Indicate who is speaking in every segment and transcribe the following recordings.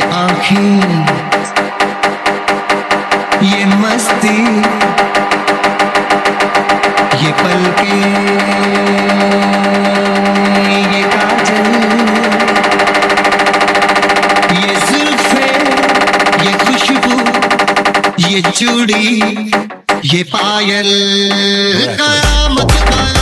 Speaker 1: आँखें ये मस्ती ये पलके ये काजल ये जुल्फे ये खुशबू ये चूड़ी ये पायल। कयामत कयामत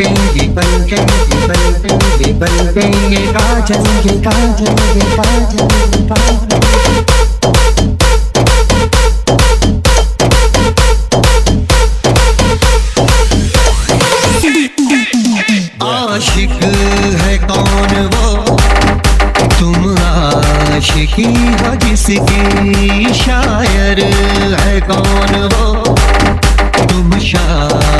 Speaker 1: पलके ये पलके ये काजल ये काजल ये काजल ये काजल आशिक है कौन वो? तुम आशिकी हो जिसकी शायर है कौन वो? तुम शायरी